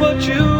what you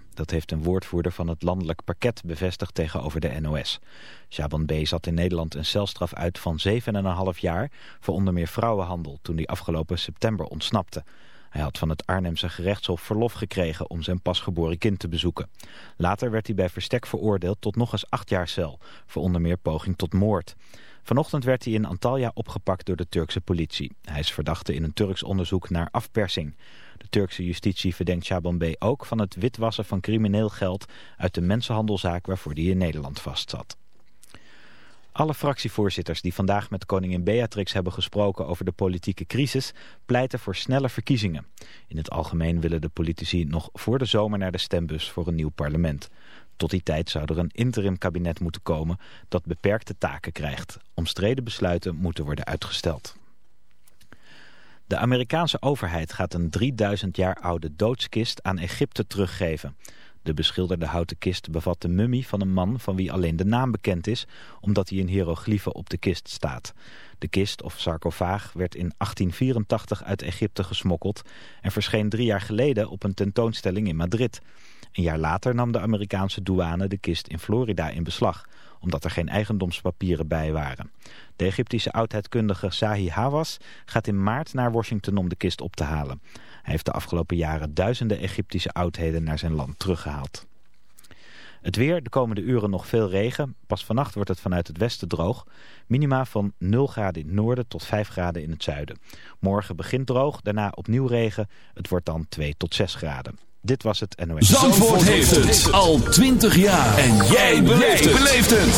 Dat heeft een woordvoerder van het landelijk pakket bevestigd tegenover de NOS. Shaban B. zat in Nederland een celstraf uit van 7,5 jaar... voor onder meer vrouwenhandel toen hij afgelopen september ontsnapte. Hij had van het Arnhemse gerechtshof verlof gekregen om zijn pasgeboren kind te bezoeken. Later werd hij bij verstek veroordeeld tot nog eens acht jaar cel... voor onder meer poging tot moord. Vanochtend werd hij in Antalya opgepakt door de Turkse politie. Hij is verdachte in een Turks onderzoek naar afpersing. De Turkse justitie verdenkt Shaban B. ook van het witwassen van crimineel geld... uit de mensenhandelzaak waarvoor hij in Nederland vastzat. Alle fractievoorzitters die vandaag met koningin Beatrix hebben gesproken over de politieke crisis pleiten voor snelle verkiezingen. In het algemeen willen de politici nog voor de zomer naar de stembus voor een nieuw parlement. Tot die tijd zou er een interim kabinet moeten komen dat beperkte taken krijgt. Omstreden besluiten moeten worden uitgesteld. De Amerikaanse overheid gaat een 3000 jaar oude doodskist aan Egypte teruggeven. De beschilderde houten kist bevat de mummie van een man van wie alleen de naam bekend is, omdat hij in hieroglyphen op de kist staat. De kist of sarcofaag werd in 1884 uit Egypte gesmokkeld en verscheen drie jaar geleden op een tentoonstelling in Madrid. Een jaar later nam de Amerikaanse douane de kist in Florida in beslag, omdat er geen eigendomspapieren bij waren. De Egyptische oudheidkundige Sahi Hawass gaat in maart naar Washington om de kist op te halen. Hij heeft de afgelopen jaren duizenden Egyptische oudheden naar zijn land teruggehaald. Het weer, de komende uren nog veel regen. Pas vannacht wordt het vanuit het westen droog. Minima van 0 graden in het noorden tot 5 graden in het zuiden. Morgen begint droog, daarna opnieuw regen. Het wordt dan 2 tot 6 graden. Dit was het NOS. Zandvoort heeft het al 20 jaar. En jij beleeft het.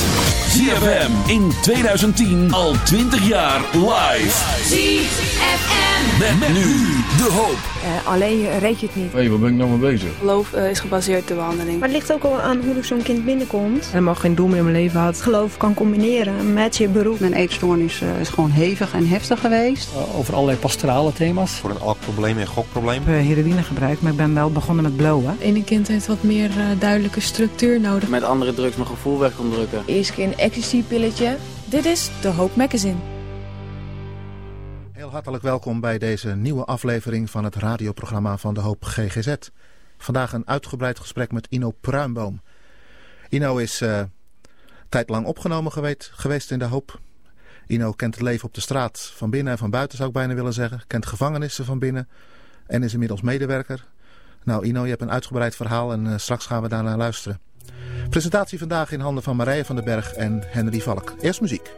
ZFM in 2010 al 20 jaar live. ZFM. Met, nu de hoop. Eh, alleen reed je het niet. Hé, hey, waar ben ik nou mee bezig? Geloof eh, is gebaseerd op de behandeling. Maar het ligt ook al aan hoe zo'n kind binnenkomt. Helemaal geen doel meer in mijn leven had. Geloof kan combineren met je beroep. Mijn eetstoornis eh, is gewoon hevig en heftig geweest. over allerlei pastorale thema's. Voor een alkprobleem en gokprobleem. Ik heb heroïne gebruikt, maar ik ben wel begonnen met blowen. Het ene kind heeft wat meer uh, duidelijke structuur nodig. Met andere drugs mijn gevoel weg kon drukken. Eerst keer een ecstasy-pilletje. Dit is de Hoop Magazine. Heel hartelijk welkom bij deze nieuwe aflevering van het radioprogramma van de Hoop GGZ. Vandaag een uitgebreid gesprek met Ino Pruimboom. Ino is uh, tijdlang opgenomen geweest, geweest in de Hoop. Ino kent het leven op de straat van binnen en van buiten zou ik bijna willen zeggen. Kent gevangenissen van binnen en is inmiddels medewerker. Nou Ino, je hebt een uitgebreid verhaal en uh, straks gaan we daarnaar luisteren. Presentatie vandaag in handen van Marije van den Berg en Henry Valk. Eerst muziek.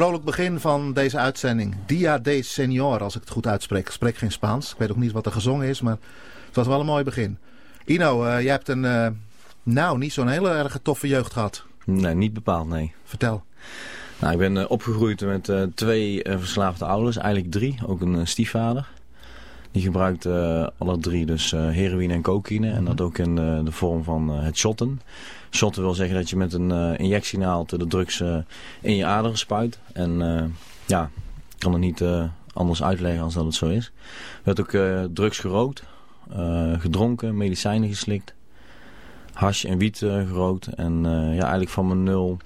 Vrolijk begin van deze uitzending. Dia de Senor, als ik het goed uitspreek. Ik spreek geen Spaans. Ik weet ook niet wat er gezongen is, maar het was wel een mooi begin. Ino, eh, jij hebt een, eh, nou, niet zo'n hele erg toffe jeugd gehad. Nee, niet bepaald, nee. Vertel. Nou, ik ben eh, opgegroeid met twee verslaafde ouders, eigenlijk drie. Ook een stiefvader. Die gebruikte alle drie dus heroïne en cocaïne. En dat ook in de vorm van het shotten. Shotten wil zeggen dat je met een eh, injectienaald de drugs eh, in je aderen spuit. En eh, ja, ik kan het niet anders uitleggen als dat het zo is. Er werd ook drugs gerookt, gedronken, medicijnen geslikt. Hash en wiet gerookt. En ja, eigenlijk van mijn nul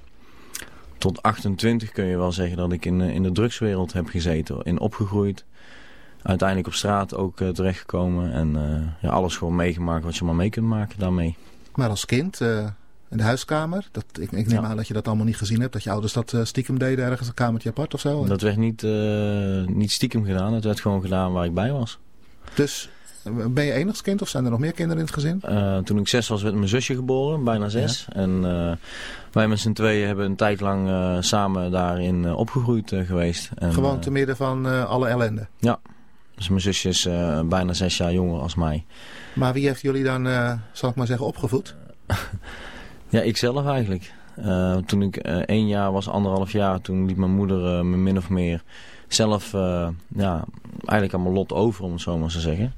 tot 28 kun je wel zeggen dat ik in, in de drugswereld heb gezeten. In opgegroeid. Uiteindelijk op straat ook eh, terechtgekomen. En ja, alles gewoon meegemaakt wat je maar mee kunt maken daarmee. Maar als kind, eh, in de huiskamer, dat, ik, ik neem Ja. aan dat je dat allemaal niet gezien hebt. Dat je ouders dat eh, stiekem deden, ergens een kamertje apart of zo. Dat werd niet, eh, niet stiekem gedaan. Het werd gewoon gedaan waar ik bij was. Dus ben je enigskind of zijn er nog meer kinderen in het gezin? Eh, toen ik zes was werd mijn zusje geboren, bijna zes. En wij met z'n tweeën hebben een tijd lang samen daarin opgegroeid geweest. En, Gewoon te midden van alle ellende. Ja, dus mijn zusje is bijna zes jaar jonger als mij. Maar wie heeft jullie dan, zal ik maar zeggen, opgevoed? Ja, ik zelf eigenlijk. Eh, toen ik eh, één jaar was, anderhalf jaar, toen liet mijn moeder eh, me min of meer zelf ja, eigenlijk aan mijn lot over, om het zo maar te zeggen.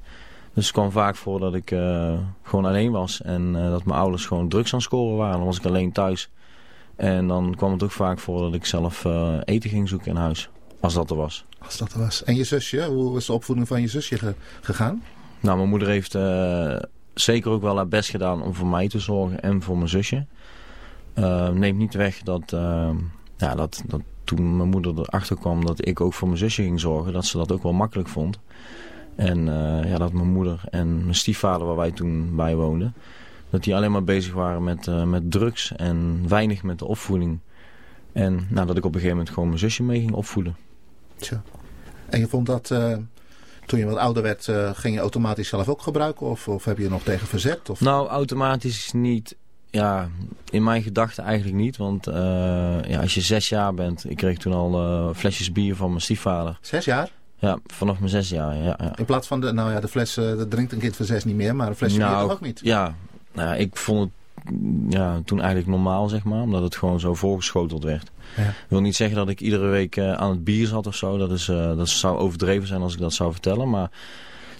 Dus het kwam vaak voor dat ik gewoon alleen was en dat mijn ouders gewoon drugs aan het scoren waren. Dan was ik alleen thuis. En dan kwam het ook vaak voor dat ik zelf eten ging zoeken in huis, als dat er was. Als dat er was. En je zusje, hoe is de opvoeding van je zusje ge- gegaan? Nou, mijn moeder heeft zeker ook wel haar best gedaan om voor mij te zorgen en voor mijn zusje. Eh, neemt niet weg dat, eh, ja, dat, toen mijn moeder erachter kwam dat ik ook voor mijn zusje ging zorgen, dat ze dat ook wel makkelijk vond. En uh, ja, dat mijn moeder en mijn stiefvader, waar wij toen bij woonden, dat die alleen maar bezig waren met, uh, met drugs en weinig met de opvoeding. En nou, dat ik op een gegeven moment gewoon mijn zusje mee ging opvoeden. Tja. En je vond dat, uh, toen je wat ouder werd, ging je automatisch zelf ook gebruiken? Of, of heb je er nog tegen verzet? Of? Nou, automatisch niet. Ja, in mijn gedachten eigenlijk niet. Want uh, ja, als je zes jaar bent... Ik kreeg toen al uh, flesjes bier van mijn stiefvader. Zes jaar? Ja, vanaf mijn zes jaar, ja. ja. In plaats van de... Nou ja, de fles... Dat drinkt een kind van zes niet meer. Maar een flesje nou, bier toch ook niet? Ja, nou, ja, ik vond het ja, toen eigenlijk normaal, zeg maar. Omdat het gewoon zo voorgeschoteld werd. Ja. Ik wil niet zeggen dat ik iedere week aan het bier zat of zo. Dat, is, dat zou overdreven zijn als ik dat zou vertellen. Maar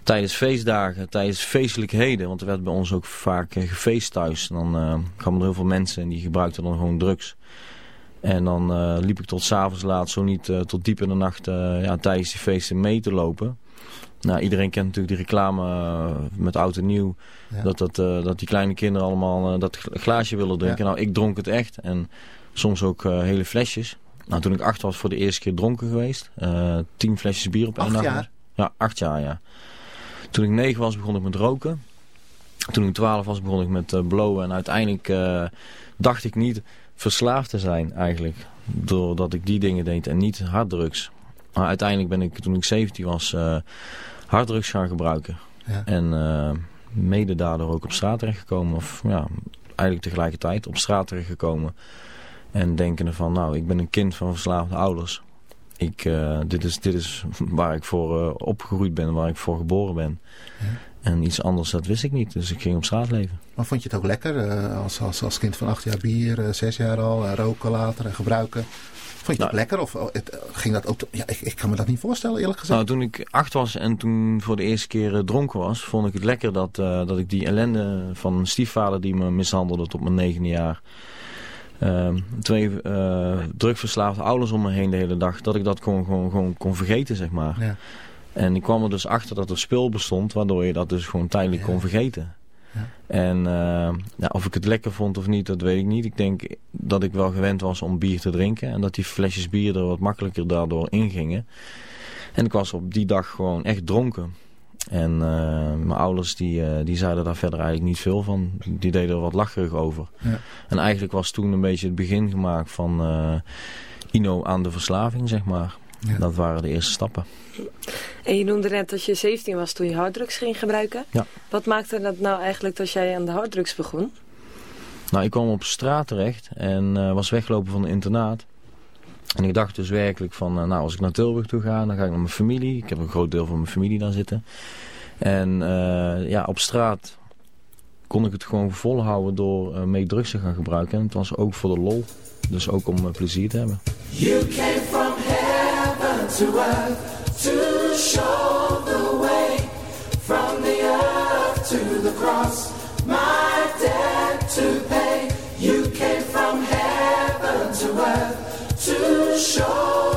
tijdens feestdagen, tijdens feestelijkheden, want er werd bij ons ook vaak uh, gefeest thuis. Dan kwamen er heel veel mensen en die gebruikten dan gewoon drugs. En dan liep ik tot s'avonds laat, zo niet tot diep in de nacht ja, tijdens die feesten mee te lopen. Nou, iedereen kent natuurlijk die reclame met oud en nieuw. Ja. Dat, dat, dat die kleine kinderen allemaal dat glaasje willen drinken. Ja. Nou, ik dronk het echt. En soms ook hele flesjes. Nou, toen ik acht was voor de eerste keer dronken geweest. tien flesjes bier op één nacht. jaar? Ja, acht jaar, ja. Toen ik negen was begon ik met roken. Toen ik twaalf was begon ik met blowen. En uiteindelijk uh, dacht ik niet verslaafd te zijn eigenlijk. Doordat ik die dingen deed en niet harddrugs. Maar uiteindelijk ben ik toen ik 17 was uh, harddrugs gaan gebruiken. Ja. En mede daardoor ook op straat terechtgekomen. Of ja, eigenlijk tegelijkertijd op straat terechtgekomen. En denkende van nou ik ben een kind van verslaafde ouders. Ik, uh, dit, is, dit is waar ik voor opgegroeid ben, waar ik voor geboren ben. Ja. En iets anders, dat wist ik niet. Dus ik ging op straat leven. Maar vond je het ook lekker? Als, als, als kind van acht jaar bier, zes jaar al, roken later en gebruiken. Vond je nou, het lekker? Of het, ging dat ook... Ja, ik, ik, kan me dat niet voorstellen, eerlijk gezegd. Nou, toen ik acht was en toen voor de eerste keer dronken was... vond ik het lekker dat, dat ik die ellende van mijn stiefvader... die me mishandelde tot mijn negende jaar... Uh, twee uh, drugverslaafde ouders om me heen de hele dag. Dat ik dat gewoon, gewoon, gewoon kon vergeten, zeg maar. Ja. En ik kwam er dus achter dat er spul bestond, waardoor je dat dus gewoon tijdelijk ja. kon vergeten. Ja. En uh, ja, of ik het lekker vond of niet, dat weet ik niet. Ik denk dat ik wel gewend was om bier te drinken. En dat die flesjes bier er wat makkelijker daardoor ingingen. En ik was op die dag gewoon echt dronken. En uh, mijn ouders die, uh, die zeiden daar verder eigenlijk niet veel van. Die deden er wat lacherig over. Ja. En eigenlijk was toen een beetje het begin gemaakt van Ino aan de verslaving, zeg maar. Ja. Dat waren de eerste stappen. En je noemde net dat je 17 was toen je harddrugs ging gebruiken. Ja. Wat maakte dat nou eigenlijk dat jij aan de harddrugs begon? Nou, ik kwam op straat terecht en was weggelopen van de internaat. En ik dacht dus werkelijk van, nou als ik naar Tilburg toe ga, dan ga ik naar mijn familie. Ik heb een groot deel van mijn familie daar zitten. En uh, ja, op straat kon ik het gewoon volhouden door uh, mee drugs te gaan gebruiken. En het was ook voor de lol. Dus ook om uh, plezier te hebben. You to earth to show the way. From the earth to the cross, my debt to pay. You came from heaven to earth to show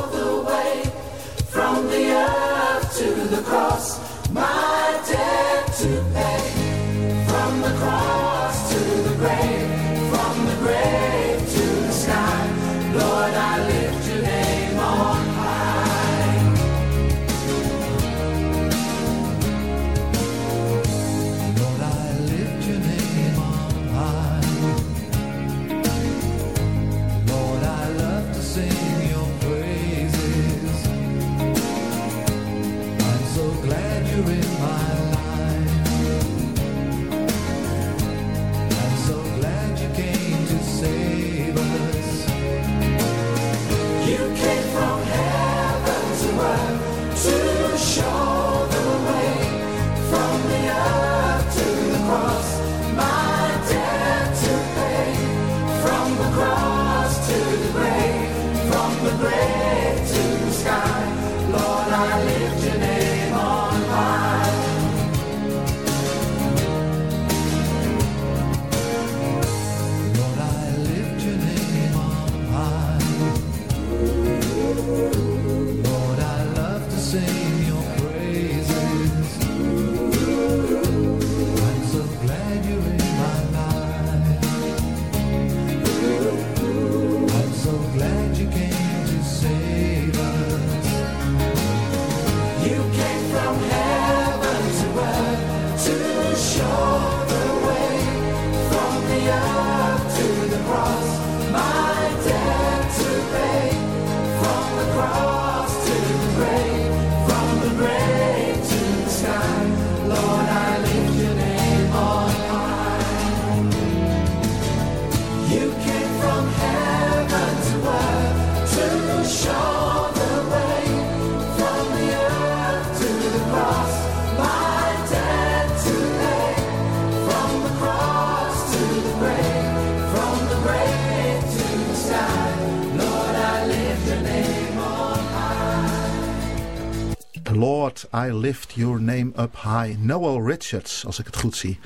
I lift your name up high. Noel Richards, als ik het goed zie.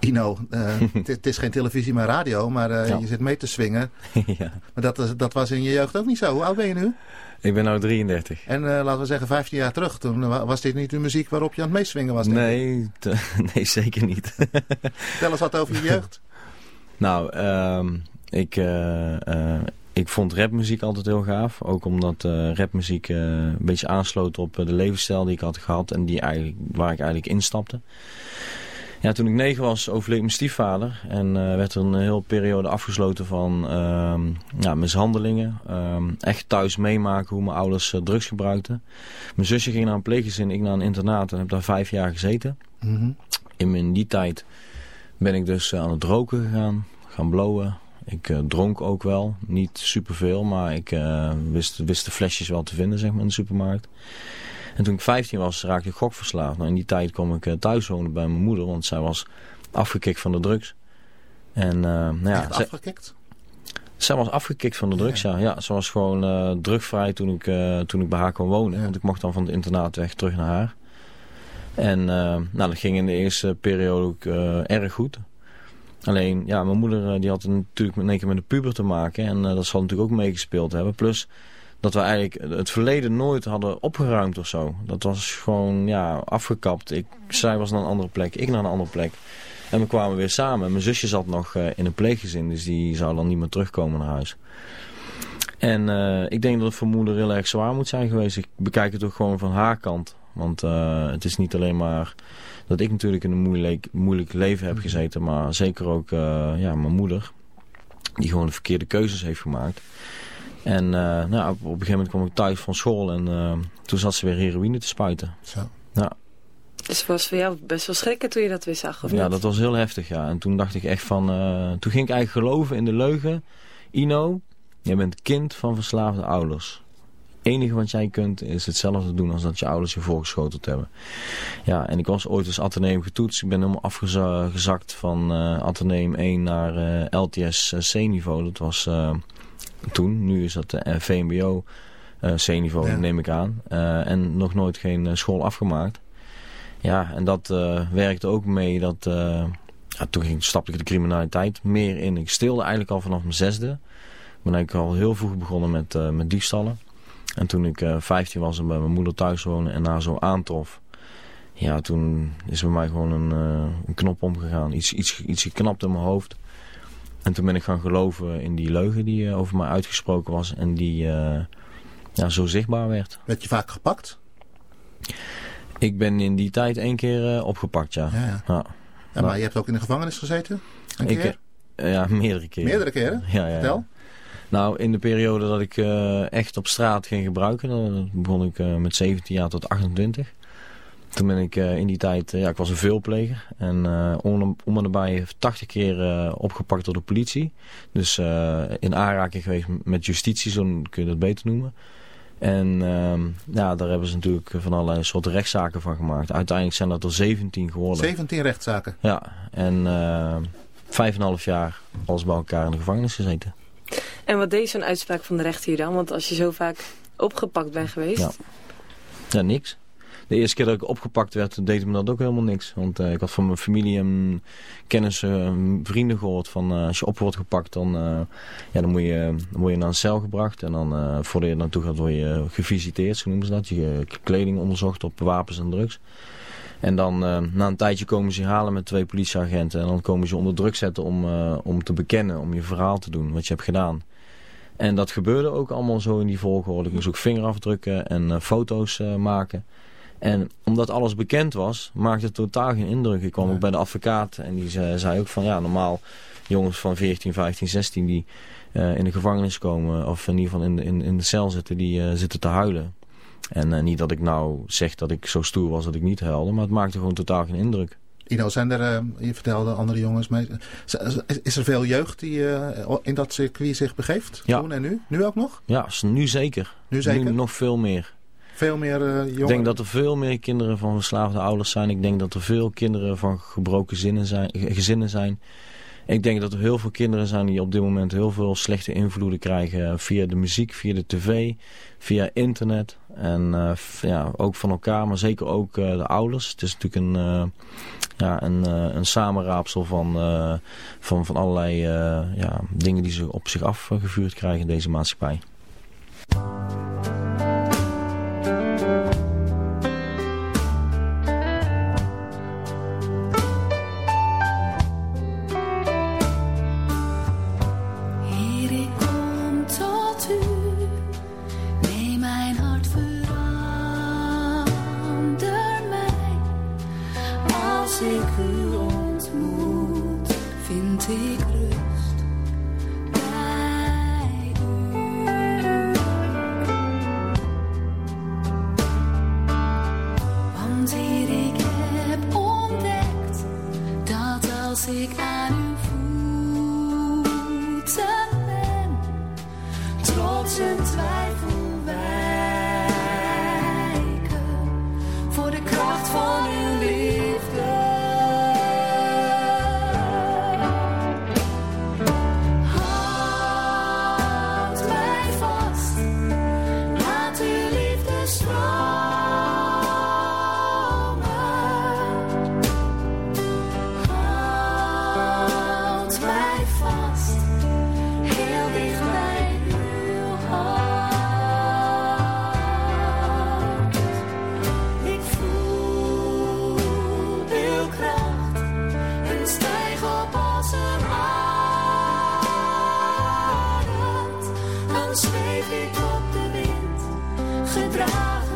Ino, uh, het is geen televisie maar radio, maar uh, ja. je zit mee te swingen. ja. Maar dat, dat was in je jeugd ook niet zo. Hoe oud ben je nu? Ik ben nu 33. En uh, laten we zeggen 15 jaar terug, toen was dit niet de muziek waarop je aan het meeswingen was? Nee, nee, zeker niet. Vertel eens wat over je jeugd. nou, um, ik, ik vond rapmuziek altijd heel gaaf. Ook omdat uh, rapmuziek uh, een beetje aansloot op uh, de levensstijl die ik had gehad en die eigenlijk, waar ik eigenlijk instapte. Ja, toen ik negen was overleed mijn stiefvader en werd er een hele periode afgesloten van ehm, ja, mishandelingen. Um, echt thuis meemaken hoe mijn ouders drugs gebruikten. Mijn zusje ging naar een pleeggezin, ik naar een internaat en heb daar vijf jaar gezeten. Mm -hmm. in, in die tijd ben ik dus aan het roken gegaan, gaan blowen, ik uh, dronk ook wel. Niet superveel, maar ik uh, wist, wist de flesjes wel te vinden zeg maar, in de supermarkt. En toen ik 15 was, raakte ik gokverslaafd. Nou, in die tijd kwam ik uh, thuis wonen bij mijn moeder, want zij was afgekikt van de drugs. En, nou ja, Echt afgekikt? Zij was afgekikt van de drugs, ja. ja. ja ze was gewoon drugvrij toen ik, toen ik bij haar kon wonen. Ja. Want ik mocht dan van het internaat weg terug naar haar. En nou, dat ging in de eerste periode ook erg goed. Alleen, ja, mijn moeder die had natuurlijk met een keer met de puber te maken. En uh, dat zal natuurlijk ook meegespeeld hebben. Plus dat we eigenlijk het verleden nooit hadden opgeruimd of zo. Dat was gewoon, ja, afgekapt. Ik, zij was naar een andere plek, ik naar een andere plek. En we kwamen weer samen. Mijn zusje zat nog uh, in een pleeggezin, dus die zou dan niet meer terugkomen naar huis. En ik denk dat het voor moeder heel erg zwaar moet zijn geweest. Ik bekijk het ook gewoon van haar kant. Want het is niet alleen maar dat ik natuurlijk in een moeilijk, moeilijk leven heb gezeten. Maar zeker ook uh, ja, mijn moeder. Die gewoon de verkeerde keuzes heeft gemaakt. En uh, nou, op, op, een gegeven moment kwam ik thuis van school. En uh, toen zat ze weer heroïne te spuiten. Zo. Ja. Dus het was voor jou best wel schrikken toen je dat weer zag, of Ja, niet? dat was heel heftig, ja. En toen dacht ik echt van... toen ging ik eigenlijk geloven in de leugen. Ino, jij bent kind van verslaafde ouders enige wat jij kunt is hetzelfde doen als dat je ouders je voorgeschoteld hebben. Ja, en ik was ooit als Atheneum getoetst. Ik ben helemaal afgezakt van uh, Atheneum 1 naar uh, LTS C-niveau. Dat was uh, toen. Nu is dat VMBO C-niveau, ja. neem ik aan. en nog nooit geen school afgemaakt. Ja, en dat werkte ook mee dat... ja, toen ging, stapte ik de criminaliteit meer in. Ik stilde eigenlijk al vanaf mijn zesde. Ik ben eigenlijk al heel vroeg begonnen met, met diefstallen. En toen ik uh, 15 was en bij mijn moeder thuis woonde en haar zo aantrof. Ja, toen is bij mij gewoon een, uh, een knop omgegaan. Iets, iets, iets geknapt in mijn hoofd. En toen ben ik gaan geloven in die leugen die uh, over mij uitgesproken was. En die ja, zo zichtbaar werd. Werd je vaak gepakt? Ik ben in die tijd één keer opgepakt, ja. Ja, ja. ja. ja maar je hebt ook in de gevangenis gezeten? Een keer? Ik, ja, meerdere keren. Meerdere keren? Ja, ja. Vertel. Nou, in de periode dat ik uh, echt op straat ging gebruiken, dan begon ik uh, met 17 jaar tot 28. Toen ben ik uh, in die tijd, ja, ik was een veelpleger. En om, om en nabij 80 keer opgepakt door de politie. Dus in aanraking geweest met justitie, zo kun je dat beter noemen. En ehm, ja, daar hebben ze natuurlijk van allerlei soorten rechtszaken van gemaakt. Uiteindelijk zijn dat er 17 geworden. 17 rechtszaken? Ja, en vijf en half jaar alles bij elkaar in de gevangenis gezeten. En wat deed zo'n uitspraak van de rechter hier dan? Want als je zo vaak opgepakt bent geweest... Ja, ja niks. De eerste keer dat ik opgepakt werd, deed me dat ook helemaal niks. Want uh, ik had van mijn familie en kennissen, en vrienden gehoord van uh, als je op wordt gepakt, dan, ja, dan, moet je, dan word je naar een cel gebracht. En dan voordat je naartoe gaat, word je gevisiteerd, zo noemen ze dat. Je kleding onderzocht op wapens en drugs. En dan na een tijdje komen ze halen met twee politieagenten. En dan komen ze onder druk zetten om, om te bekennen, om je verhaal te doen, wat je hebt gedaan. En dat gebeurde ook allemaal zo in die volgorde. Ik moest ook vingerafdrukken en uh, foto's uh, maken. En omdat alles bekend was, maakte het totaal geen indruk. Ik kwam ja. ook bij de advocaat en die zei, zei, ook van ja, normaal jongens van 14, 15, 16 die uh, in de gevangenis komen, of in ieder geval in de, in, in de cel zitten, die zitten te huilen. En niet dat ik nou zeg dat ik zo stoer was dat ik niet huilde, maar het maakte gewoon totaal geen indruk. Ino, zijn er, uh, je vertelde andere jongens, mee, is er veel jeugd die uh, in dat circuit zich begeeft? Ja. Toen en nu? Nu ook nog? Ja, nu zeker. Nu zeker? Nu nog veel meer. Veel meer uh, jongen? Ik denk dat er veel meer kinderen van verslaafde ouders zijn. Ik denk dat er veel kinderen van gebroken zinnen zijn, gezinnen zijn. Ik denk dat er heel veel kinderen zijn die op dit moment heel veel slechte invloeden krijgen via de muziek, via de tv, via internet. En uh, ja, ook van elkaar, maar zeker ook uh, de ouders. Het is natuurlijk een, uh, ja, een, een samenraapsel van, van, van allerlei ja, dingen die ze op zich afgevuurd krijgen in deze maatschappij. leef ik op de wind, gedragen.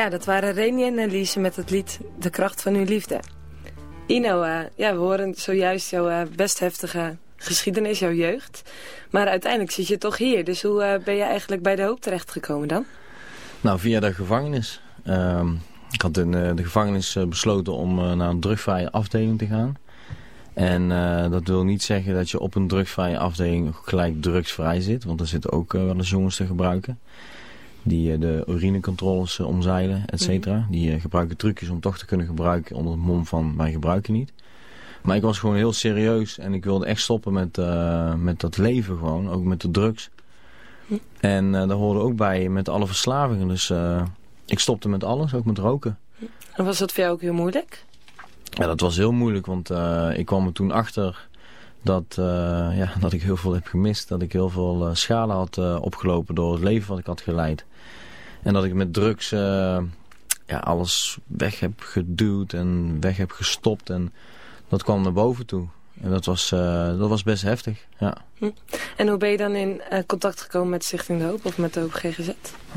Ja, dat waren Reni en Elise met het lied De Kracht van Uw Liefde. Ino, uh, ja, we horen zojuist jouw uh, best heftige geschiedenis, jouw jeugd. Maar uiteindelijk zit je toch hier. Dus hoe uh, ben je eigenlijk bij de hoop terechtgekomen dan? Nou, via de gevangenis. Ehm, ik had in de gevangenis besloten om naar een drugvrije afdeling te gaan. En dat wil niet zeggen dat je op een drugvrije afdeling gelijk drugsvrij zit. Want er zitten ook wel eens jongens te gebruiken die eh, de urinecontroles eh, omzeilen, et cetera. Mhm. Die eh, gebruiken trucjes om toch te kunnen gebruiken onder het mom van wij gebruiken niet. Maar ik was gewoon heel serieus en ik wilde echt stoppen met, met dat leven gewoon, ook met de drugs. Hm. En uh, daar hoorde ook bij met alle verslavingen. Dus ik stopte met alles, ook met roken. En was dat voor jou ook heel moeilijk? Ja, dat was heel moeilijk, want ik kwam er toen achter dat, ja, dat ik heel veel heb gemist. Dat ik heel veel schade had opgelopen door het leven wat ik had geleid. En dat ik met drugs uh, ja, alles weg heb geduwd en weg heb gestopt. En dat kwam naar boven toe. En dat was, uh, dat was best heftig, ja. Hm. En hoe ben je dan in uh, contact gekomen met Stichting De Hoop of met de Hoop GGZ?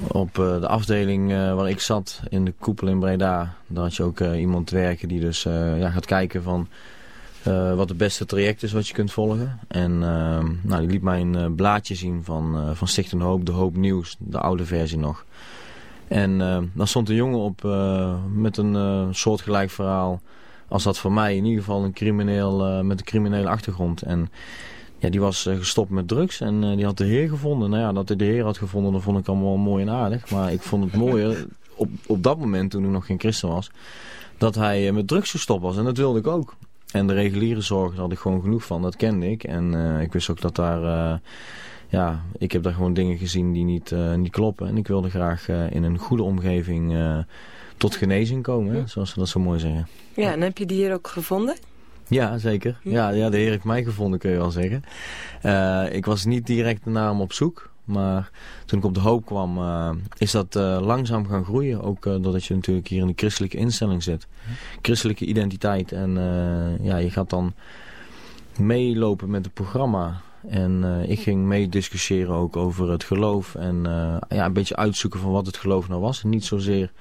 Op uh, de afdeling waar ik zat, in de koepel in Breda, daar had je ook iemand werken die dus ja, gaat kijken van wat het beste traject is wat je kunt volgen. En ehm, nou, die liet mij een blaadje zien van, van Stichting Hoop, De Hoop Nieuws, de oude versie nog. En uh, dan stond een jongen op uh, met een uh, soortgelijk verhaal als dat voor mij. In ieder geval een crimineel met een criminele achtergrond. En ja, die was gestopt met drugs en die had de Heer gevonden. Nou ja, dat hij de Heer had gevonden, dat vond ik allemaal mooi en aardig. Maar ik vond het mooier op, op dat moment, toen ik nog geen christen was, dat hij met drugs gestopt was. En dat wilde ik ook. En de reguliere zorg, daar had ik gewoon genoeg van, dat kende ik. En ik wist ook dat daar ja, ik heb daar gewoon dingen gezien die niet, uh, niet kloppen. En ik wilde graag in een goede omgeving tot genezing komen, hè, zoals ze dat zo mooi zeggen. Ja, en heb je die hier ook gevonden? Ja, zeker. Ja, ja de Heer heeft mij gevonden, kun je wel zeggen. ik was niet direct naar hem op zoek. Maar toen ik op de hoop kwam, is dat langzaam gaan groeien. Ook doordat je natuurlijk hier in de christelijke instelling zit. Christelijke identiteit. En ja, je gaat dan meelopen met het programma. En uh, ik ging mee discussiëren ook over het geloof. En uh, ja, een beetje uitzoeken van wat het geloof nou was. En niet zozeer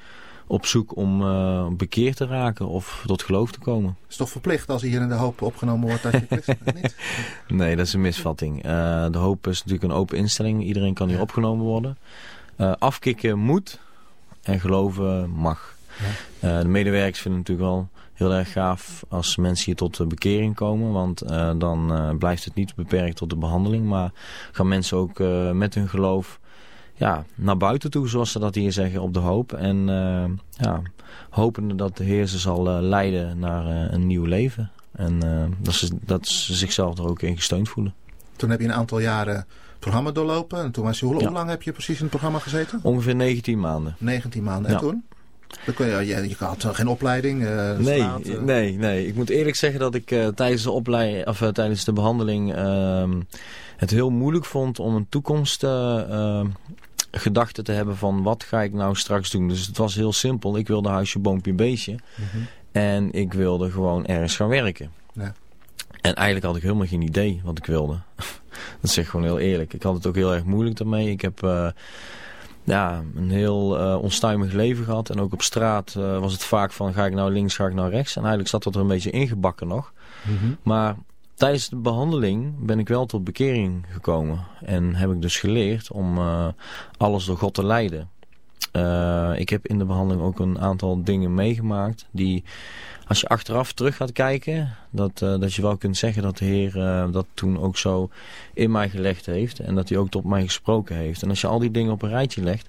op zoek om uh, bekeerd te raken of tot geloof te komen. Het is toch verplicht als hier in de hoop opgenomen wordt dat je christen nee, dat is een misvatting. de hoop is natuurlijk een open instelling. Iedereen kan hier opgenomen worden. afkicken moet en geloven mag. Ja. de medewerkers vinden het natuurlijk wel heel erg gaaf als mensen hier tot bekering komen. Want uh, dan uh, blijft het niet beperkt tot de behandeling. Maar gaan mensen ook uh, met hun geloof ja, naar buiten toe, zoals ze dat hier zeggen, op de hoop. En ja, hopende dat de Heer ze zal leiden naar een nieuw leven. En dat, ze, dat ze zichzelf er ook in gesteund voelen. Toen heb je een aantal jaren programma doorlopen. En toen was je, hoe, lang heb je precies in het programma gezeten? Ongeveer 19 maanden. 19 maanden. En toen? je, je, je had geen opleiding? Uh, nee, eh. nee, nee. Ik moet eerlijk zeggen dat ik uh, tijdens, de opleiding, of, tijdens de behandeling ehm, het heel moeilijk vond om een toekomst ehm, gedachte te hebben van wat ga ik nou straks doen. Dus het was heel simpel. Ik wilde huisje, boompje, beestje. Mhm. En ik wilde gewoon ergens gaan werken. Ja. En eigenlijk had ik helemaal geen idee wat ik wilde. dat zeg ik gewoon heel eerlijk. Ik had het ook heel erg moeilijk daarmee. Ik heb ja, een heel uh, onstuimig leven gehad. En ook op straat uh, was het vaak van ga ik nou links, ga ik nou rechts. En eigenlijk zat dat er een beetje ingebakken nog. Mm -hmm. Maar tijdens de behandeling ben ik wel tot bekering gekomen. En heb ik dus geleerd om uh, alles door God te leiden. ik heb in de behandeling ook een aantal dingen meegemaakt die als je achteraf terug gaat kijken, dat, uh, dat je wel kunt zeggen dat de Heer dat toen ook zo in mij gelegd heeft. En dat hij ook tot mij gesproken heeft. En als je al die dingen op een rijtje legt,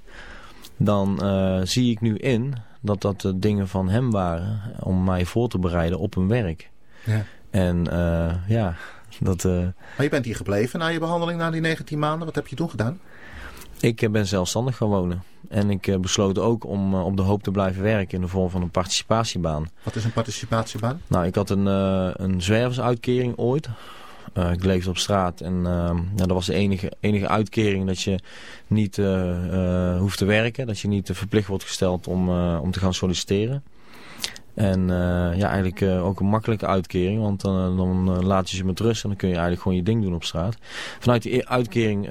dan zie ik nu in dat dat de dingen van hem waren om mij voor te bereiden op een werk. Ja. En ja, dat... maar je bent hier gebleven na je behandeling, na die 19 maanden. Wat heb je toen gedaan? Ik ben zelfstandig gaan wonen. En ik eh, besloot ook om uh, op de hoop te blijven werken in de vorm van een participatiebaan. Wat is een participatiebaan? Nou, ik had een, uh, een zwerversuitkering ooit. ik leefde op straat en ja, dat was de enige, enige uitkering dat je niet hoeft te werken. Dat je niet verplicht wordt gesteld om, om te gaan solliciteren. En uh, ja, eigenlijk uh, ook een makkelijke uitkering, want dan, dan laat je ze met rust en dan kun je eigenlijk gewoon je ding doen op straat. Vanuit die uitkering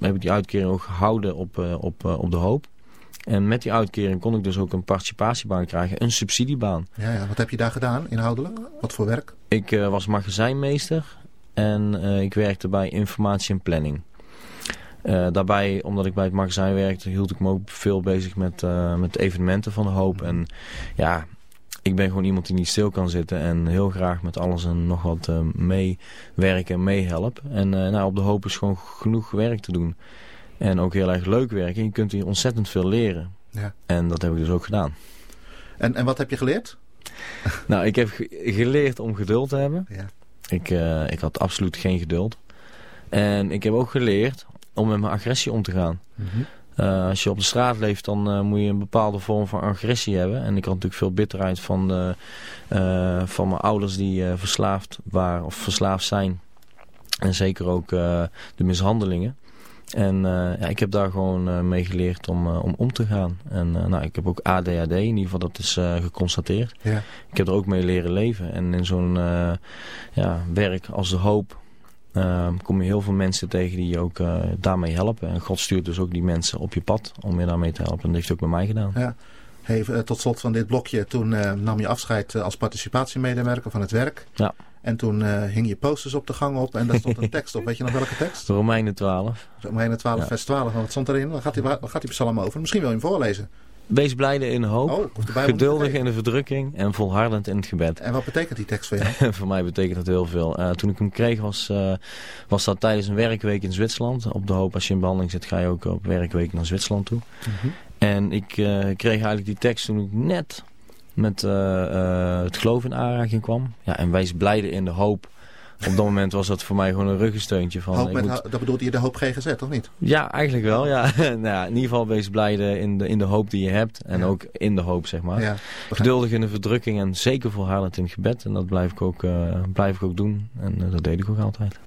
heb ik die uitkering ook gehouden op, op, op de hoop. En met die uitkering kon ik dus ook een participatiebaan krijgen, een subsidiebaan. Ja, ja. Wat heb je daar gedaan inhoudelijk? Wat voor werk? Ik was magazijnmeester en ik werkte bij informatie en planning. daarbij, omdat ik bij het magazijn werkte, hield ik me ook veel bezig met, met evenementen van de hoop. En ja, ik ben gewoon iemand die niet stil kan zitten en heel graag met alles en nog wat uh, meewerken en meehelp. En nou, op de hoop is gewoon genoeg werk te doen. En ook heel erg leuk werken. Je kunt hier ontzettend veel leren. Ja. En dat heb ik dus ook gedaan. En, en wat heb je geleerd? nou, ik heb geleerd om geduld te hebben. Ja. Ik, uh, ik had absoluut geen geduld. En ik heb ook geleerd om met mijn agressie om te gaan. Mm -hmm. Uh, als je op de straat leeft, dan uh, moet je een bepaalde vorm van agressie hebben. En ik had natuurlijk veel bitterheid van, de, van mijn ouders die verslaafd waren of verslaafd zijn. En zeker ook de mishandelingen. En ja, ik heb daar gewoon mee geleerd om, om om te gaan. En nou, ik heb ook ADHD, in ieder geval dat is geconstateerd. Ja. Ik heb er ook mee leren leven. En in zo'n ja, werk als de hoop kom je heel veel mensen tegen die je ook daarmee helpen. En God stuurt dus ook die mensen op je pad om je daarmee te helpen. En dat heeft hij ook bij mij gedaan. Ja. Hey, tot slot van dit blokje, toen nam je afscheid als participatiemedewerker van het werk. Ja. En toen hing je posters op de gang op en daar stond een tekst op. Weet je nog welke tekst? Romeinen 12. Romeinen 12, vers 12. wat stond erin? Waar gaat, die, waar gaat die psalm over? Misschien wil je hem voorlezen. Wees blijde in de hoop, oh, geduldig in de verdrukking en volhardend in het gebed. En wat betekent die tekst voor jou? voor mij betekent dat heel veel. Uh, toen ik hem kreeg was, uh, was dat tijdens een werkweek in Zwitserland. Op de hoop als je in behandeling zit ga je ook op werkweek naar Zwitserland toe. Mm -hmm. En ik kreeg eigenlijk die tekst toen ik net met het geloof in aanraking kwam. Ja, en wees blijde in de hoop. Op dat moment was dat voor mij gewoon een ruggensteuntje. Van, hoop met, moet... Dat bedoelde je de hoop GGZ, of niet? Ja, eigenlijk wel. Ja. nou ja, in ieder geval wees blijde in de, in de hoop die je hebt. En ja. ook in de hoop, zeg maar. Ja, Geduldig in de verdrukking en zeker volhardend in het gebed. En dat blijf ik ook, uh, blijf ik ook doen. En dat deed ik ook altijd.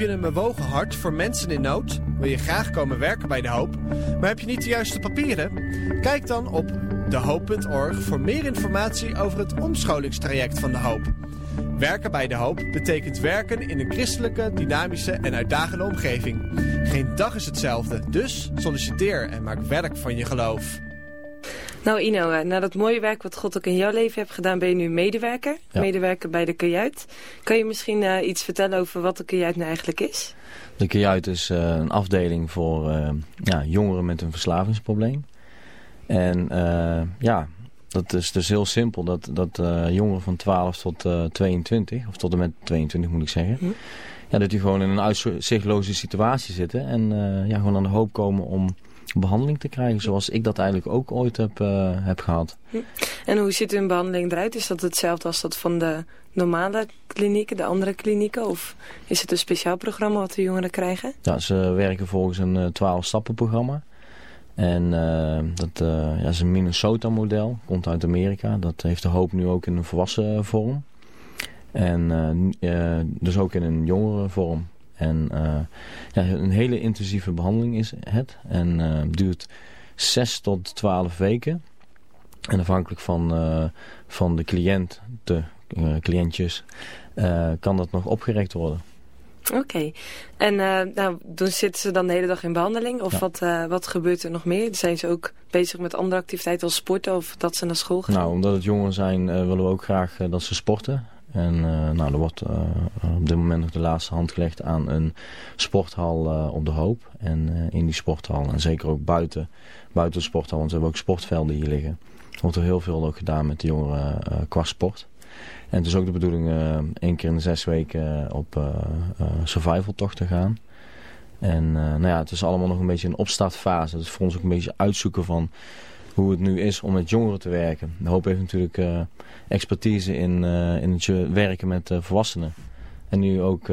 Je een bewogen hart voor mensen in nood? Wil je graag komen werken bij De Hoop? Maar heb je niet de juiste papieren? Kijk dan op dehoop.org voor meer informatie over het omscholingstraject van De Hoop. Werken bij De Hoop betekent werken in een christelijke, dynamische en uitdagende omgeving. Geen dag is hetzelfde, dus solliciteer en maak werk van je geloof. Nou Ino, eh, na dat mooie werk wat God ook in jouw leven hebt gedaan, ben je nu medewerker. Medewerker bij de Kajuit. Kan je misschien uh, iets vertellen over wat de Kajuit nou eigenlijk is? De Kajuit is uh, een afdeling voor ja, jongeren met een verslavingsprobleem. En ja, dat is dus heel simpel. Dat, dat jongeren van 12 tot 22, of tot en met 22 moet ik zeggen... Hm. Ja, dat die gewoon in een uitzichtloze situatie zitten. En ja, gewoon aan de hoop komen om behandeling te krijgen. Zoals ik dat eigenlijk ook ooit heb, uh, heb gehad. Hm. En hoe ziet hun behandeling eruit? Is dat hetzelfde als dat van de normale klinieken, de andere klinieken? Of is het een speciaal programma wat de jongeren krijgen? Ja, ze werken volgens een 12-stappen programma. En uh, dat uh, ja, is een Minnesota-model, komt uit Amerika. Dat heeft de hoop nu ook in een volwassen vorm. En dus ook in een jongere vorm. En uh, ja, een hele intensieve behandeling is het. En uh, duurt 6 tot 12 weken. En afhankelijk van, uh, van de cliënt, de cliëntjes, kan dat nog opgerekt worden. Oké. Okay. En nou, dan zitten ze dan de hele dag in behandeling? Of ja. wat, wat gebeurt er nog meer? Zijn ze ook bezig met andere activiteiten als sporten of dat ze naar school gaan? Nou, omdat het jongeren zijn willen we ook graag dat ze sporten. En uh, nou, er wordt uh, op dit moment nog de laatste hand gelegd aan een sporthal uh, op de Hoop. En in die sporthal, en zeker ook buiten, buiten de sporthal, want we hebben ook sportvelden hier liggen. wordt er heel veel ook gedaan met de jongeren qua sport. En het is ook de bedoeling één keer in de zes weken op survival tocht te gaan. En nou ja, het is allemaal nog een beetje een opstartfase. Dus voor ons ook een beetje uitzoeken van hoe het nu is om met jongeren te werken. De Hoop heeft natuurlijk uh, expertise in, uh, in het werken met uh, volwassenen. En nu ook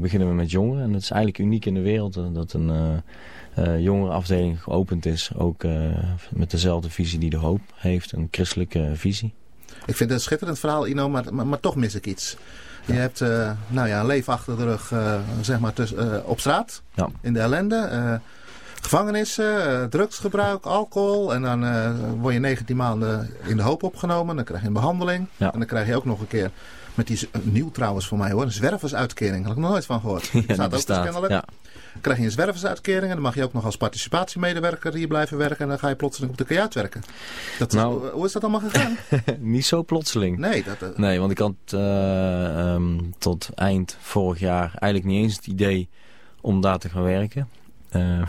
beginnen we met jongeren. En dat is eigenlijk uniek in de wereld dat een jongerenafdeling geopend is. Ook met dezelfde visie die de Hoop heeft, een christelijke visie. Ik vind het een schitterend verhaal, Ino, maar, maar, maar toch mis ik iets. Je hebt nou ja, een leven achter de rug zeg maar tuss, op straat, ja. in de ellende gevangenissen, uh, drugsgebruik, alcohol. En dan uh, word je 19 maanden in de hoop opgenomen. Dan krijg je een behandeling. En dan krijg je ook nog een keer, met die, nieuw trouwens voor mij hoor, een zwerversuitkering. Daar heb ik nog nooit van gehoord. Ja, staat ook dus bestaat. kennelijk. Ja. Dan krijg je een zwerversuitkering en dan mag je ook nog als participatiemedewerker hier blijven werken. En dan ga je plotseling op de kajuit werken. Dat nou, hoe is dat allemaal gegaan? niet zo plotseling. Nee, dat, uh... nee want ik had uh, um, tot eind vorig jaar eigenlijk niet eens het idee om daar te gaan werken. Uh,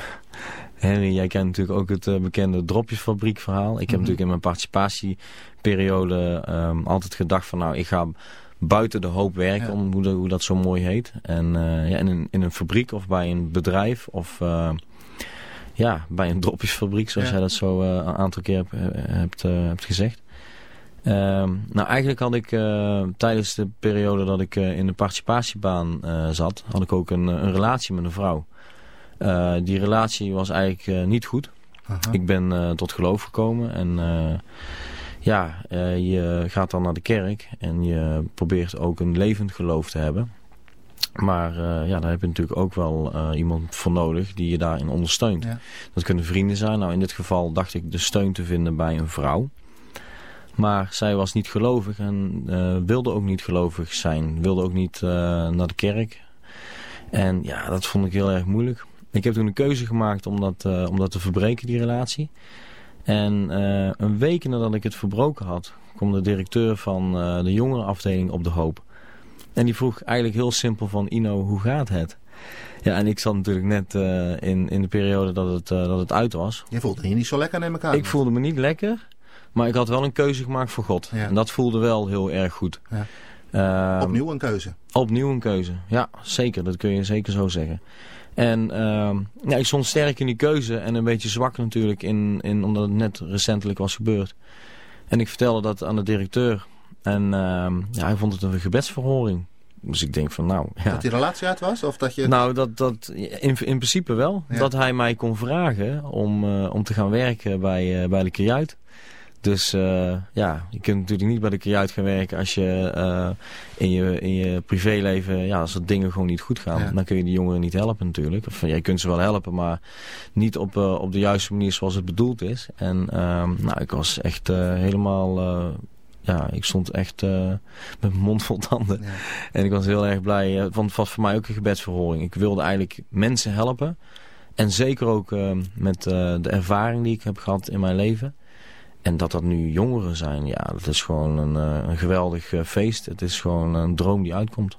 Henry, jij kent natuurlijk ook het uh, bekende dropjesfabriek verhaal. Ik heb mm -hmm. natuurlijk in mijn participatieperiode um, altijd gedacht van nou, ik ga buiten de hoop werken, ja. om hoe, de, hoe, dat zo mooi heet. En uh, ja, in, een, in een fabriek of bij een bedrijf of ja, bij een dropjesfabriek, zoals ja. jij dat zo een aantal keer heb, hebt, hebt gezegd. Um, nou, eigenlijk had ik tijdens de periode dat ik in de participatiebaan zat, had ik ook een, een relatie met een vrouw. Uh, die relatie was eigenlijk uh, niet goed. Aha. Ik ben uh, tot geloof gekomen en ja, je gaat dan naar de kerk en je probeert ook een levend geloof te hebben. Maar ja, daar heb je natuurlijk ook wel iemand voor nodig die je daarin ondersteunt. Ja. Dat kunnen vrienden zijn. Nou, in dit geval dacht ik de steun te vinden bij een vrouw. Maar zij was niet gelovig en wilde ook niet gelovig zijn. Wilde ook niet naar de kerk. En ja, dat vond ik heel erg moeilijk. Ik heb toen een keuze gemaakt om dat, uh, om dat te verbreken, die relatie. En uh, een week nadat ik het verbroken had, kwam de directeur van uh, de jongerenafdeling op de hoop. En die vroeg eigenlijk heel simpel van, Ino, hoe gaat het? Ja, en ik zat natuurlijk net in, in de periode dat het, dat het uit was. Je voelde je niet zo lekker, neem elkaar. Ik voelde me niet lekker, maar ik had wel een keuze gemaakt voor God. Ja. En dat voelde wel heel erg goed. Ja. Uh, opnieuw een keuze? Opnieuw een keuze, ja, zeker. Dat kun je zeker zo zeggen. En uh, ja, ik stond sterk in die keuze en een beetje zwak natuurlijk, in, in, omdat het net recentelijk was gebeurd. En ik vertelde dat aan de directeur. En uh, ja, hij vond het een gebedsverhoring. Dus ik denk van nou... Ja. Dat die relatie uit was? Of dat je... Nou, dat, dat, in, in principe wel. Ja. Dat hij mij kon vragen om, uh, om te gaan werken bij, uh, bij de Krijuit. Dus uh, ja, je kunt natuurlijk niet bij de KRI uit gaan werken als je uh, in je, in je privéleven, ja, als er dingen gewoon niet goed gaan. Ja. Dan kun je die jongeren niet helpen natuurlijk. Of jij kunt ze wel helpen, maar niet op, uh, op de juiste manier zoals het bedoeld is. En nou, ik was echt helemaal ja, ik stond echt met mijn mond vol tanden. Ja. En ik was heel erg blij, want het was voor mij ook een gebedsverhoring. Ik wilde eigenlijk mensen helpen. En zeker ook met de ervaring die ik heb gehad in mijn leven. En dat dat nu jongeren zijn, ja, dat is gewoon een, een geweldig feest. Het is gewoon een droom die uitkomt.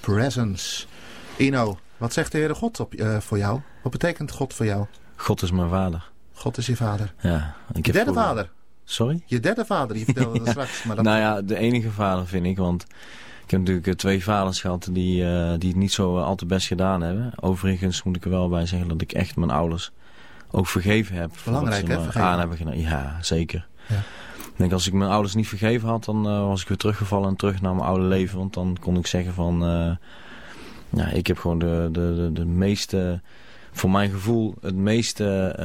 Presence. Ino, wat zegt de Heere God op, uh, voor jou? Wat betekent God voor jou? God is mijn vader. God is je vader. Ja. Ik je derde vader? Sorry? Je derde vader, je vertelde dat straks. Maar dat... Nou ja, de enige vader vind ik, want ik heb natuurlijk eh, twee vaders gehad die, uh, die het niet zo al te best gedaan hebben. Overigens moet ik er wel bij zeggen dat ik echt mijn ouders ook vergeven heb. Belangrijk hè, vergeven? Aan hebben gedaan. Ja, zeker. Ja. Ik denk als ik mijn ouders niet vergeven had, dan uh, was ik weer teruggevallen en terug naar mijn oude leven. Want dan kon ik zeggen van, uh, ja, ik heb gewoon de, de, de, de meeste, voor mijn gevoel, het meeste,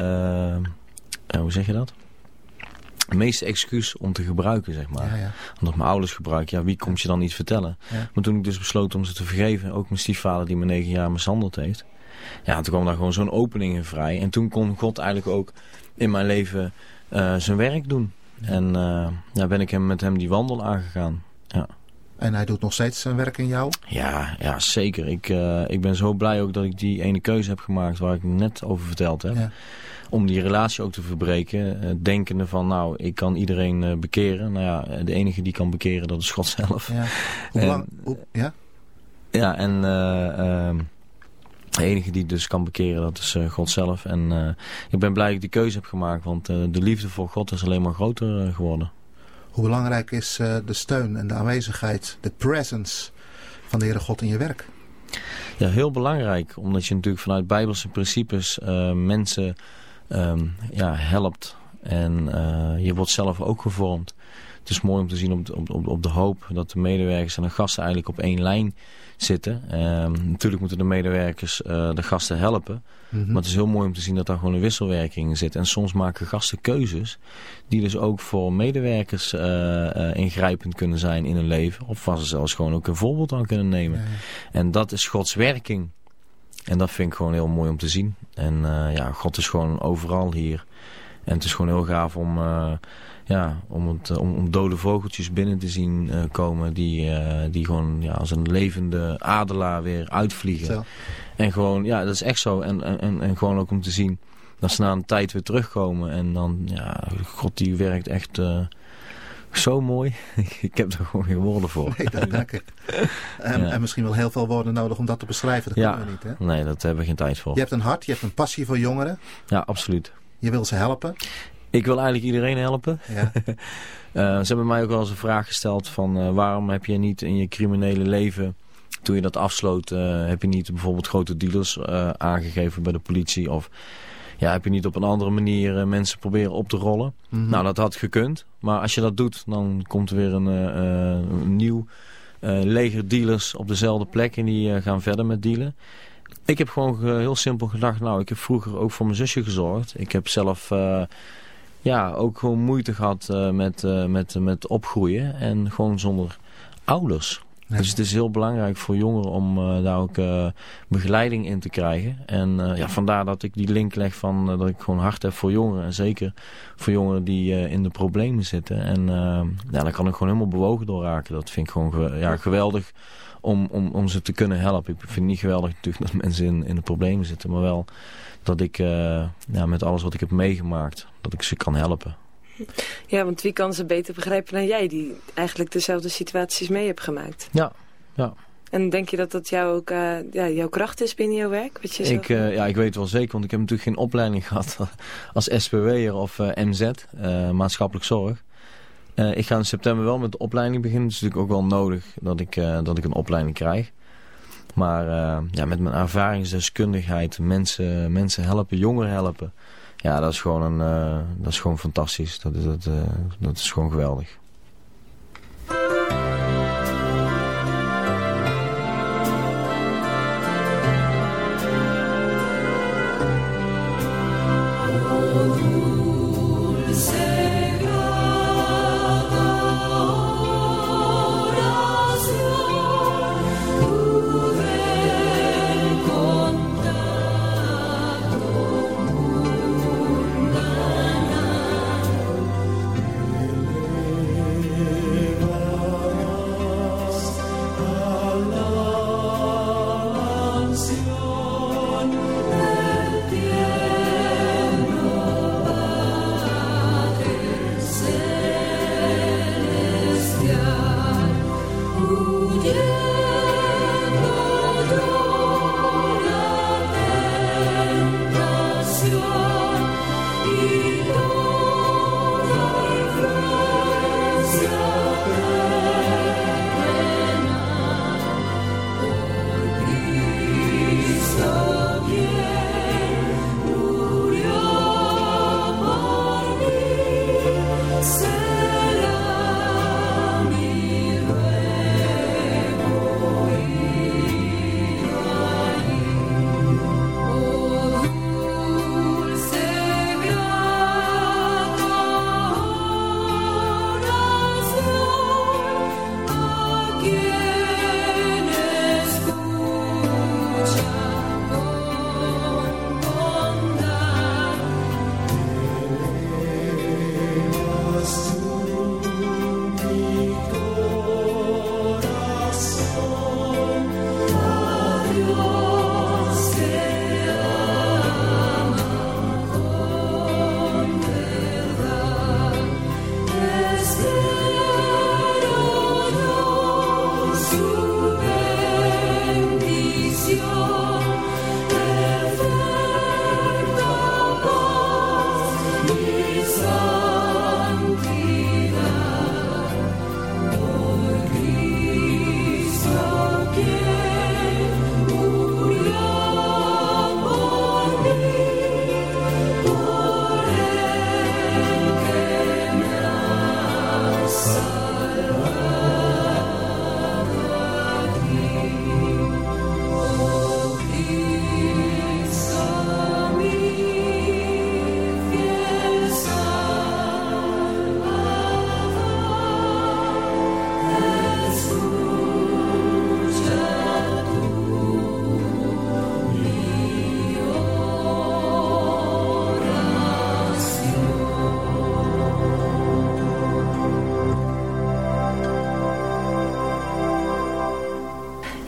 uh, hoe zeg je dat? Het meeste excuus om te gebruiken, zeg maar. Ja, ja. Omdat mijn ouders gebruiken, ja, wie komt je dan iets vertellen? Ja. Maar toen ik dus besloot om ze te vergeven, ook mijn stiefvader die me negen jaar mishandeld heeft. Ja, toen kwam daar gewoon zo'n opening in vrij. En toen kon God eigenlijk ook in mijn leven zijn werk doen. En uh, ja, ben ik hem met hem die wandel aangegaan. Ja. En hij doet nog steeds zijn werk in jou? Ja, ja zeker. Ik, uh, ik ben zo blij ook dat ik die ene keuze heb gemaakt waar ik net over verteld heb. Ja. Om die relatie ook te verbreken. Uh, denkende van nou, ik kan iedereen uh, bekeren. Nou ja, de enige die kan bekeren dat is God zelf. Ja. Hoe en, lang? Hoe, ja? Ja, en... ehm, de enige die dus kan bekeren, dat is uh, God zelf. En uh, ik ben blij dat ik die keuze heb gemaakt, want uh, de liefde voor God is alleen maar groter geworden. Hoe belangrijk is de steun en de aanwezigheid, de presence van de Heere God in je werk? Ja, heel belangrijk, omdat je natuurlijk vanuit bijbelse principes mensen um, ja, helpt. En je wordt zelf ook gevormd. Het is mooi om te zien op, op, op de hoop dat de medewerkers en de gasten eigenlijk op één lijn zitten. Uh, natuurlijk moeten de medewerkers uh, de gasten helpen. Mhm. Mm -hmm. Maar het is heel mooi om te zien dat daar gewoon een wisselwerking in zit. En soms maken gasten keuzes die dus ook voor medewerkers uh, ingrijpend kunnen zijn in hun leven. Of waar ze zelfs gewoon ook een voorbeeld aan kunnen nemen. Ja. En dat is Gods werking. En dat vind ik gewoon heel mooi om te zien. En ja, God is gewoon overal hier. En het is gewoon heel gaaf om ja, om, het, om, om, dode vogeltjes binnen te zien uh, komen die, uh, die gewoon ja, als een levende adelaar weer uitvliegen. Zo. En gewoon, ja, dat is echt zo. En, en, en gewoon ook om te zien dat ze na een tijd weer terugkomen. En dan, ja, god die werkt echt uh, zo mooi. ik heb er gewoon geen woorden voor. Nee, dat ik. En, ja. en misschien wel heel veel woorden nodig om dat te beschrijven. Dat ja, kunnen we niet, hè? nee, dat hebben we geen tijd voor. Je hebt een hart, je hebt een passie voor jongeren. Ja, absoluut. Je wil ze helpen. Ik wil eigenlijk iedereen helpen. Ja. uh, ze hebben mij ook wel eens een vraag gesteld van uh, waarom heb je niet in je criminele leven, toen je dat afsloot, uh, heb je niet bijvoorbeeld grote dealers aangegeven bij de politie of ja, heb je niet op een andere manier mensen proberen op te rollen. Mhm. Mm -hmm. Nou, dat had gekund. Maar als je dat doet, dan komt er weer een, een nieuw leger dealers op dezelfde plek en die gaan verder met dealen. Ik heb gewoon heel simpel gedacht, nou, ik heb vroeger ook voor mijn zusje gezorgd. Ik heb zelf ja, ook gewoon moeite gehad uh, met, uh, met, met opgroeien. En gewoon zonder ouders. Ja. Dus het is heel belangrijk voor jongeren om uh, daar ook begeleiding in te krijgen. En ja, vandaar dat ik die link leg van dat ik gewoon hart heb voor jongeren. En zeker voor jongeren die in de problemen zitten. En ja, daar kan ik gewoon helemaal bewogen door raken. Dat vind ik gewoon ge ja, geweldig om, om, om ze te kunnen helpen. Ik vind het niet geweldig natuurlijk dat mensen in, in de problemen zitten. Maar wel dat ik ja, met alles wat ik heb meegemaakt, dat ik ze kan helpen. Ja, want wie kan ze beter begrijpen dan jij, die eigenlijk dezelfde situaties mee hebt gemaakt? Ja, ja. En denk je dat dat jou ook, uh, ja, jouw kracht is binnen jouw werk? Wat je ik, uh, ja, ik weet wel zeker, want ik heb natuurlijk geen opleiding gehad als SPW'er of MZ, maatschappelijk zorg. ik ga in september wel met de opleiding beginnen. Het is natuurlijk ook wel nodig dat ik, dat ik een opleiding krijg. Maar ja, met mijn ervaringsdeskundigheid, mensen, mensen helpen, jongeren helpen. Ja, dat is gewoon, een, uh, dat is gewoon fantastisch. Dat dat, uh, dat is gewoon geweldig.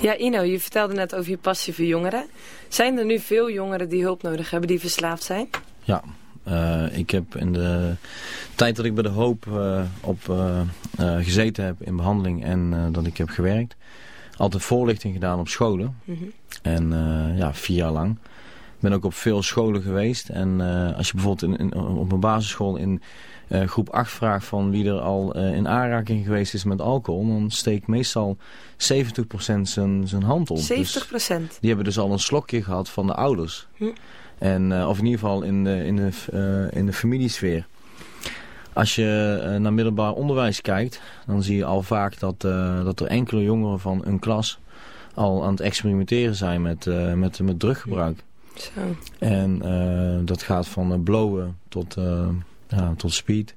Ja, Ino, je vertelde net over je passie voor jongeren. Zijn er nu veel jongeren die hulp nodig hebben, die verslaafd zijn? Ja, uh, ik heb in de tijd dat ik bij de Hoop uh, op uh, gezeten heb in behandeling en dat ik heb gewerkt, altijd voorlichting gedaan op scholen. Mm -hmm. En ja, vier jaar lang. Ik ben ook op veel scholen geweest. En als je bijvoorbeeld in, in, op een basisschool in uh, groep 8 vraagt van wie er al uh, in aanraking geweest is met alcohol, dan steekt meestal 70% zijn, zijn hand op. 70%? Dus die hebben dus al een slokje gehad van de ouders. Hm. En, uh, of in ieder geval in de, in de, in de familiesfeer. Als je naar middelbaar onderwijs kijkt, dan zie je al vaak dat, dat er enkele jongeren van een klas al aan het experimenteren zijn met, met, met druggebruik. Zo. En dat gaat van blowen tot ja, tot speed.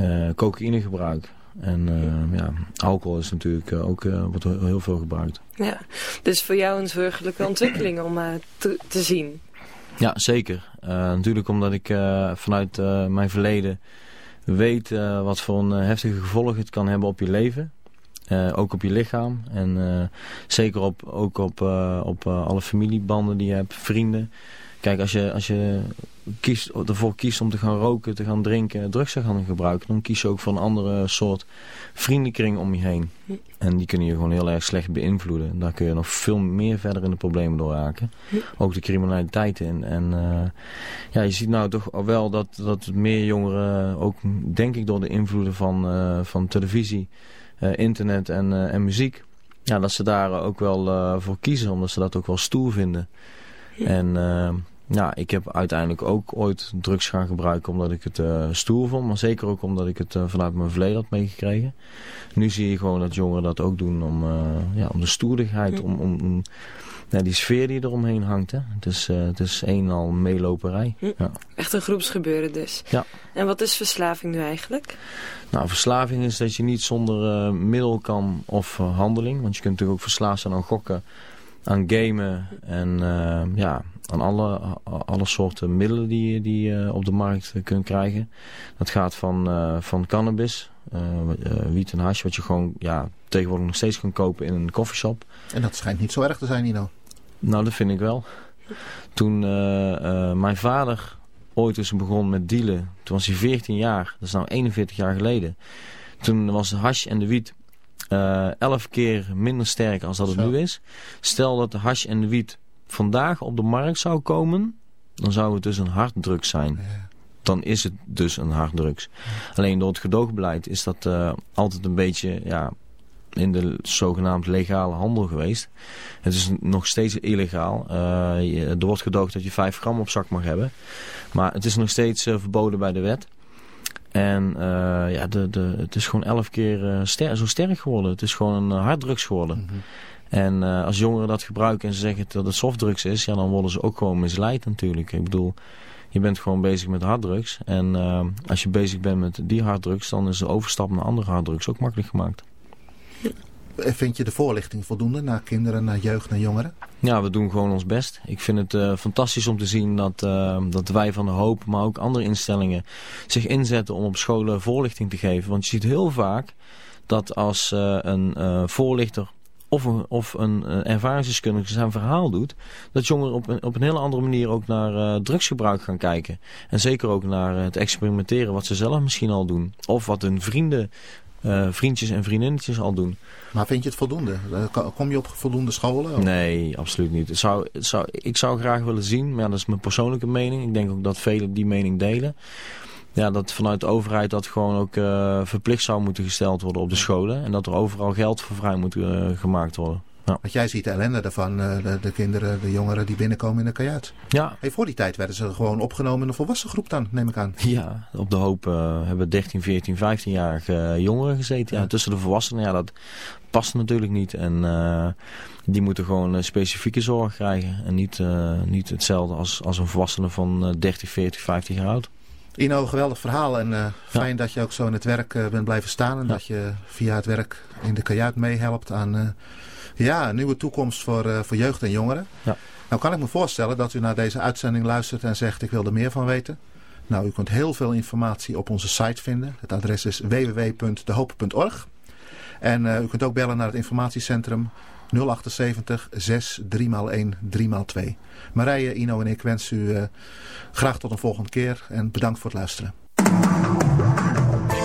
Uh, cocaïnegebruik. En uh, ja, alcohol is natuurlijk uh, ook, wordt heel veel gebruikt. Ja, dus voor jou een zorgelijke ontwikkeling om te, te, zien. Ja, zeker. natuurlijk omdat ik vanuit mijn verleden weet wat voor een heftige gevolgen het kan hebben op je leven. Ook op je lichaam. En zeker op, ook op, op alle familiebanden die je hebt, vrienden. Kijk, als je, als je kiest, ervoor kiest om te gaan roken, te gaan drinken, drugs te gaan gebruiken, dan kies je ook voor een andere soort vriendenkring om je heen. En die kunnen je gewoon heel erg slecht beïnvloeden. En daar kun je nog veel meer verder in de problemen door raken. Ook de criminaliteit in. En ja, je ziet nou toch wel dat, dat meer jongeren, ook denk ik door de invloeden van, van televisie, internet en, en muziek, ja, dat ze daar ook wel voor kiezen, omdat ze dat ook wel stoer vinden. En ja, ik heb uiteindelijk ook ooit drugs gaan gebruiken omdat ik het uh, stoer vond. Maar zeker ook omdat ik het uh, vanuit mijn verleden had meegekregen. Nu zie je gewoon dat jongeren dat ook doen om, uh, ja, om de stoerdigheid, om, om, om ja, die sfeer die eromheen hangt. Hè. Het, is, het is een al meeloperij. Hm. Ja. Echt een groepsgebeuren dus. Ja. En wat is verslaving nu eigenlijk? Nou, verslaving is dat je niet zonder middel kan of handeling. Want je kunt natuurlijk ook verslaafd zijn aan gokken, aan gamen en ja aan alle, alle soorten middelen die, die je op de markt kunt krijgen. Dat gaat van, uh, van cannabis, uh, wiet en hash, wat je gewoon ja, tegenwoordig nog steeds kan kopen in een coffeeshop. En dat schijnt niet zo erg te zijn, Nino. Nou, dat vind ik wel. Toen uh, mijn vader ooit dus begon met dealen, toen was hij 14 jaar, dat is nou 41 jaar geleden. Toen was de hash en de wiet uh, 11 keer minder sterk als dat het Zo. nu is. Stel dat de hash en de wiet vandaag op de markt zou komen, dan zou het dus een harddrugs zijn. Ja. Dan is het dus een harddrugs. Alleen door het gedoogbeleid is dat uh, altijd een beetje ja, in de zogenaamd legale handel geweest. Het is nog steeds illegaal. Uh, er wordt gedoogd dat je 5 gram op zak mag hebben. Maar het is nog steeds uh, verboden bij de wet. En ja, de, de, het is gewoon elf keer ster zo sterk geworden. Het is gewoon een harddrugs geworden. Mm -hmm. En uh, als jongeren dat gebruiken en ze zeggen dat het softdrugs is, ja, dan worden ze ook gewoon misleid natuurlijk. Ik bedoel, je bent gewoon bezig met harddrugs. En uh, als je bezig bent met die harddrugs, dan is de overstap naar andere harddrugs ook makkelijk gemaakt. Vind je de voorlichting voldoende naar kinderen, naar jeugd, naar jongeren? Ja, we doen gewoon ons best. Ik vind het uh, fantastisch om te zien dat, uh, dat wij van de Hoop, maar ook andere instellingen zich inzetten om op scholen voorlichting te geven. Want je ziet heel vaak dat als uh, een voorlichter of een, of een uh, ervaringsdeskundige zijn verhaal doet, dat jongeren op een, op een hele andere manier ook naar uh, drugsgebruik gaan kijken. En zeker ook naar uh, het experimenteren wat ze zelf misschien al doen. Of wat hun vrienden eh, vriendjes en vriendinnetjes al doen. Maar vind je het voldoende? Eh, kom je op voldoende scholen? Nee, absoluut niet. Het zou, het zou, ik zou graag willen zien, maar dat is mijn persoonlijke mening. Ik denk ook dat velen die mening delen. Ja, dat vanuit de overheid dat gewoon ook uh, verplicht zou moeten gesteld worden op de scholen. En dat er overal geld voor vrij moet gemaakt worden. Ja. Want jij ziet de ellende daarvan, de, de, kinderen, de jongeren die binnenkomen in de kajuit. Ja. Hey, voor die tijd werden ze gewoon opgenomen in een volwassen groep dan, neem ik aan. Ja, op de hoop uh, hebben 13, 14, 15-jarige jongeren gezeten. Ja. ja. tussen de volwassenen, ja, dat past natuurlijk niet. En uh, die moeten gewoon specifieke zorg krijgen. En niet, uh, niet hetzelfde als, als een volwassene van 30, 40, 50 jaar oud. Ino, geweldig verhaal en uh, fijn ja. dat je ook zo in het werk uh, bent blijven staan. En ja. dat je via het werk in de kajuit meehelpt aan uh, ja, een nieuwe toekomst voor, voor jeugd en jongeren. Ja. Nou kan ik me voorstellen dat u naar deze uitzending luistert en zegt ik wil er meer van weten. Nou, u kunt heel veel informatie op onze site vinden. Het adres is www.dehoop.org. En u kunt ook bellen naar het informatiecentrum 078 6 3x1 3x2. Marije, Ino en ik wensen u uh, graag tot een volgende keer en bedankt voor het luisteren. Ik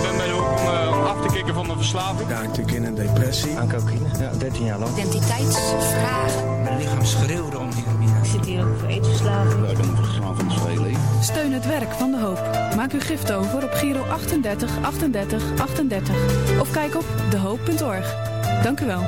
ben bij de hoek om uh, af te kicken van mijn verslaving. Ja, natuurlijk in een depressie. Aan cocaïne, ja, 13 jaar lang. Identiteitsvragen. Mijn lichaam schreeuwde om heroïne. Ik zit hier ook voor eetverslaving. Ja, dan moet verslaving leven. Steun het werk van De Hoop. Maak uw gift over op Giro 38 38 38. Of kijk op dehoop.org. Dank u wel.